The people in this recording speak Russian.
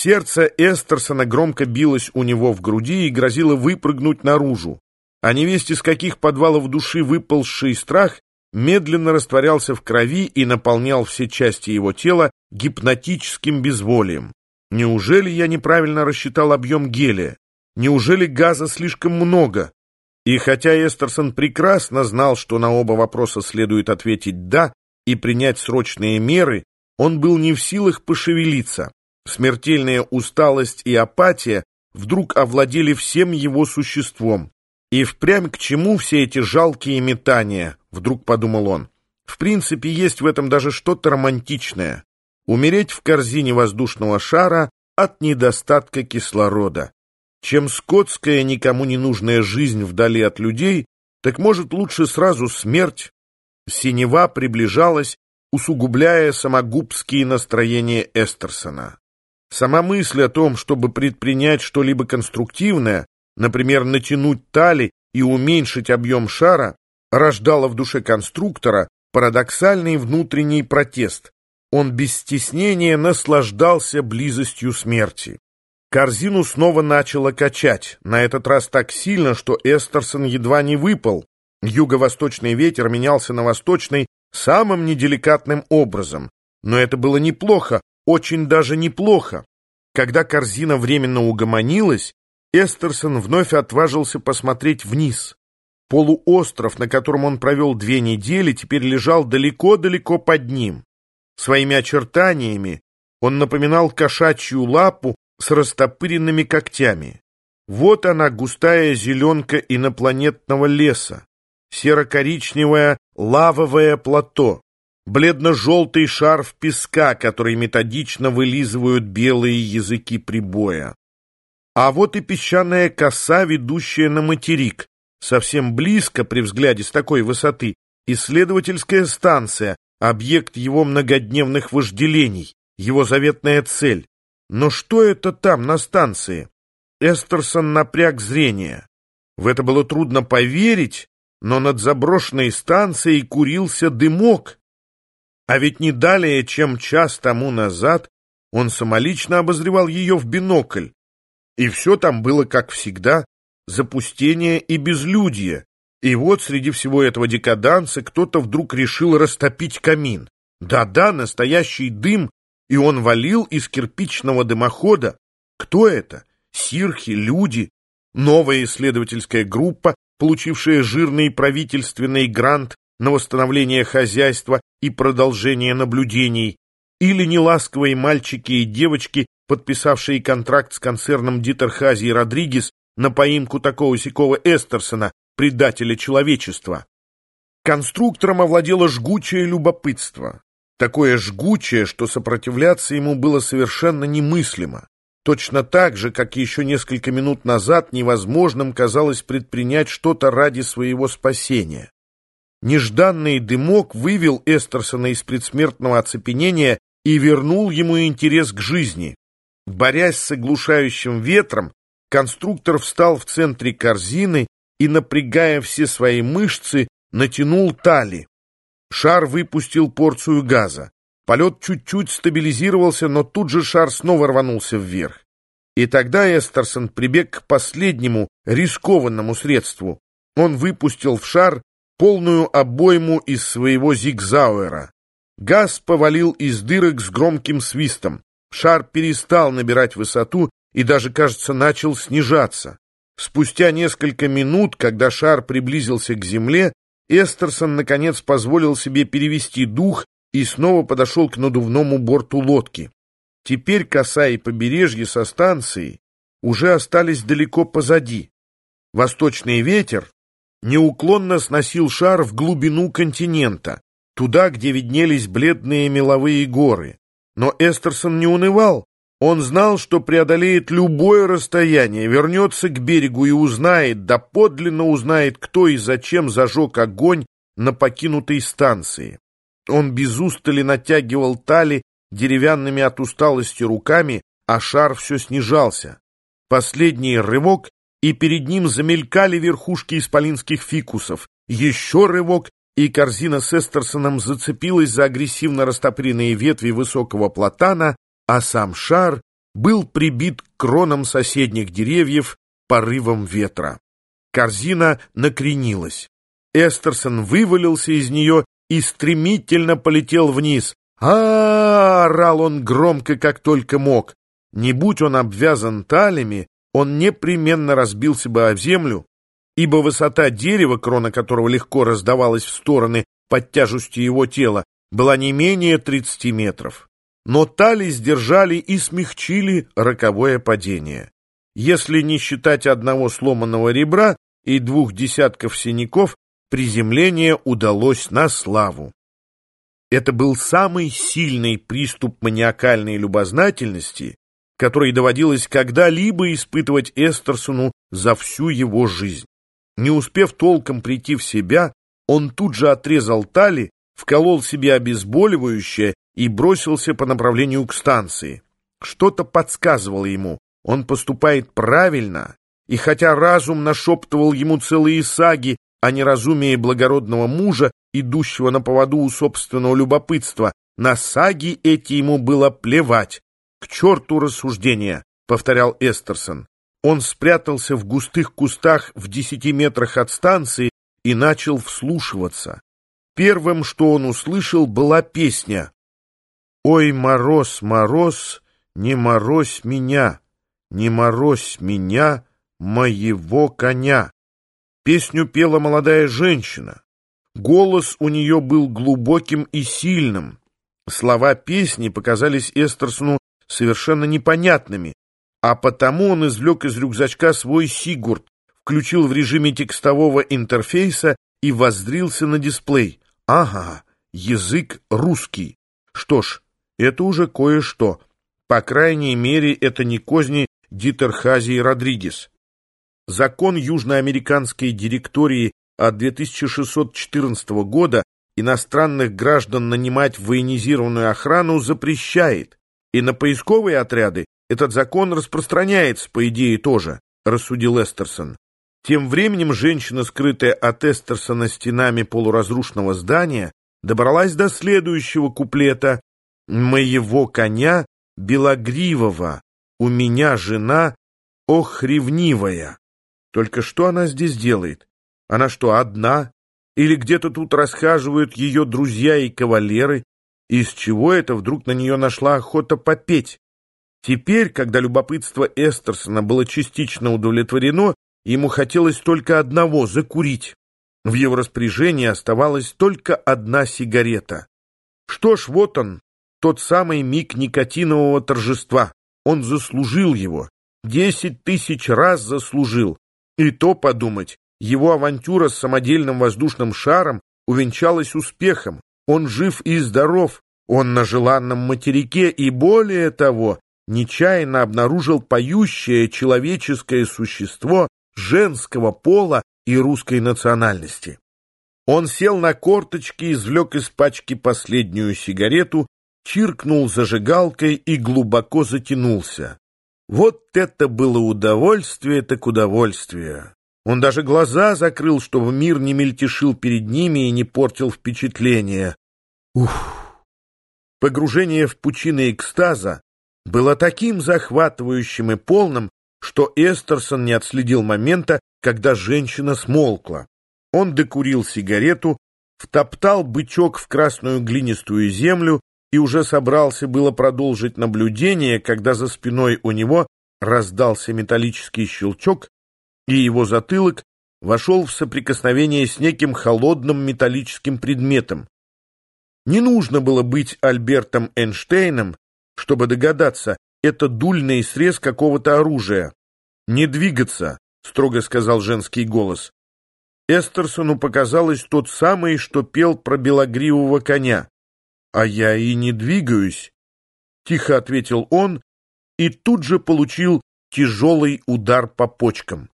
Сердце Эстерсона громко билось у него в груди и грозило выпрыгнуть наружу. А невесть из каких подвалов души выползший страх медленно растворялся в крови и наполнял все части его тела гипнотическим безволием. Неужели я неправильно рассчитал объем гелия? Неужели газа слишком много? И хотя Эстерсон прекрасно знал, что на оба вопроса следует ответить «да» и принять срочные меры, он был не в силах пошевелиться. Смертельная усталость и апатия вдруг овладели всем его существом. И впрямь к чему все эти жалкие метания, вдруг подумал он. В принципе, есть в этом даже что-то романтичное. Умереть в корзине воздушного шара от недостатка кислорода. Чем скотская, никому не нужная жизнь вдали от людей, так может лучше сразу смерть. Синева приближалась, усугубляя самогубские настроения Эстерсона. Сама мысль о том, чтобы предпринять что-либо конструктивное, например, натянуть тали и уменьшить объем шара, рождала в душе конструктора парадоксальный внутренний протест. Он без стеснения наслаждался близостью смерти. Корзину снова начало качать, на этот раз так сильно, что Эстерсон едва не выпал. Юго-восточный ветер менялся на восточный самым неделикатным образом. Но это было неплохо, очень даже неплохо. Когда корзина временно угомонилась, Эстерсон вновь отважился посмотреть вниз. Полуостров, на котором он провел две недели, теперь лежал далеко-далеко под ним. Своими очертаниями он напоминал кошачью лапу с растопыренными когтями. Вот она, густая зеленка инопланетного леса, серо-коричневое лавовое плато, бледно-желтый шарф песка, который методично вылизывают белые языки прибоя. А вот и песчаная коса, ведущая на материк. Совсем близко, при взгляде с такой высоты, исследовательская станция, объект его многодневных вожделений, его заветная цель. Но что это там, на станции? Эстерсон напряг зрение. В это было трудно поверить, но над заброшенной станцией курился дымок, а ведь не далее, чем час тому назад, он самолично обозревал ее в бинокль. И все там было, как всегда, запустение и безлюдье. И вот среди всего этого декаданса кто-то вдруг решил растопить камин. Да-да, настоящий дым, и он валил из кирпичного дымохода. Кто это? Сирхи, люди, новая исследовательская группа, получившая жирный правительственный грант на восстановление хозяйства и продолжение наблюдений, или неласковые мальчики и девочки, подписавшие контракт с концерном Дитерхази и Родригес на поимку такого сякого Эстерсона, предателя человечества. Конструктором овладело жгучее любопытство. Такое жгучее, что сопротивляться ему было совершенно немыслимо. Точно так же, как еще несколько минут назад невозможным казалось предпринять что-то ради своего спасения. Нежданный дымок вывел Эстерсона из предсмертного оцепенения и вернул ему интерес к жизни. Борясь с оглушающим ветром, конструктор встал в центре корзины и, напрягая все свои мышцы, натянул тали. Шар выпустил порцию газа. Полет чуть-чуть стабилизировался, но тут же шар снова рванулся вверх. И тогда Эстерсон прибег к последнему рискованному средству. Он выпустил в шар полную обойму из своего зигзауэра. Газ повалил из дырок с громким свистом. Шар перестал набирать высоту и даже, кажется, начал снижаться. Спустя несколько минут, когда шар приблизился к земле, Эстерсон, наконец, позволил себе перевести дух и снова подошел к надувному борту лодки. Теперь коса и побережье со станцией уже остались далеко позади. Восточный ветер неуклонно сносил шар в глубину континента, туда, где виднелись бледные меловые горы. Но Эстерсон не унывал. Он знал, что преодолеет любое расстояние, вернется к берегу и узнает, да подлинно узнает, кто и зачем зажег огонь на покинутой станции. Он без устали натягивал тали деревянными от усталости руками, а шар все снижался. Последний рывок, и перед ним замелькали верхушки исполинских фикусов. Еще рывок, и корзина с Эстерсоном зацепилась за агрессивно растопыренные ветви высокого платана, а сам шар был прибит к кронам соседних деревьев порывом ветра. Корзина накренилась. Эстерсон вывалился из нее и стремительно полетел вниз. а, орал он громко, как только мог. Не будь он обвязан талями, он непременно разбился бы о землю, ибо высота дерева, крона которого легко раздавалась в стороны под тяжестью его тела, была не менее 30 метров. Но тали сдержали и смягчили роковое падение. Если не считать одного сломанного ребра и двух десятков синяков, приземление удалось на славу. Это был самый сильный приступ маниакальной любознательности, который доводилось когда-либо испытывать Эстерсону за всю его жизнь. Не успев толком прийти в себя, он тут же отрезал тали, вколол себе обезболивающее и бросился по направлению к станции. Что-то подсказывало ему, он поступает правильно, и хотя разум нашептывал ему целые саги о неразумии благородного мужа, идущего на поводу у собственного любопытства, на саги эти ему было плевать. «К черту рассуждения!» — повторял Эстерсон. Он спрятался в густых кустах в десяти метрах от станции и начал вслушиваться. Первым, что он услышал, была песня «Ой, мороз, мороз, не морозь меня, не морозь меня, моего коня». Песню пела молодая женщина. Голос у нее был глубоким и сильным. Слова песни показались Эстерсону совершенно непонятными, а потому он извлек из рюкзачка свой Сигурд, включил в режиме текстового интерфейса и воззрился на дисплей. Ага, язык русский. Что ж, это уже кое-что. По крайней мере, это не козни Дитерхазии Родригес. Закон южноамериканской директории от 2614 года иностранных граждан нанимать в военизированную охрану запрещает, и на поисковые отряды этот закон распространяется, по идее, тоже, рассудил Эстерсон. Тем временем женщина, скрытая от Эстерсона стенами полуразрушенного здания, добралась до следующего куплета «Моего коня белогривого, у меня жена ох ревнивая». Только что она здесь делает? Она что, одна? Или где-то тут расхаживают ее друзья и кавалеры? Из чего это вдруг на нее нашла охота попеть? Теперь, когда любопытство Эстерсона было частично удовлетворено, ему хотелось только одного — закурить. В его распоряжении оставалась только одна сигарета. Что ж, вот он, тот самый миг никотинового торжества. Он заслужил его. Десять тысяч раз заслужил. И то подумать, его авантюра с самодельным воздушным шаром увенчалась успехом. Он жив и здоров, он на желанном материке и, более того, нечаянно обнаружил поющее человеческое существо женского пола и русской национальности. Он сел на корточки, извлек из пачки последнюю сигарету, чиркнул зажигалкой и глубоко затянулся. Вот это было удовольствие так удовольствие. Он даже глаза закрыл, чтобы мир не мельтешил перед ними и не портил впечатление. Ух! Погружение в пучины экстаза было таким захватывающим и полным, что Эстерсон не отследил момента, когда женщина смолкла. Он докурил сигарету, втоптал бычок в красную глинистую землю и уже собрался было продолжить наблюдение, когда за спиной у него раздался металлический щелчок, и его затылок вошел в соприкосновение с неким холодным металлическим предметом. Не нужно было быть Альбертом Эйнштейном, чтобы догадаться, это дульный срез какого-то оружия. «Не двигаться», — строго сказал женский голос. Эстерсону показалось тот самый, что пел про белогривого коня. «А я и не двигаюсь», — тихо ответил он и тут же получил тяжелый удар по почкам.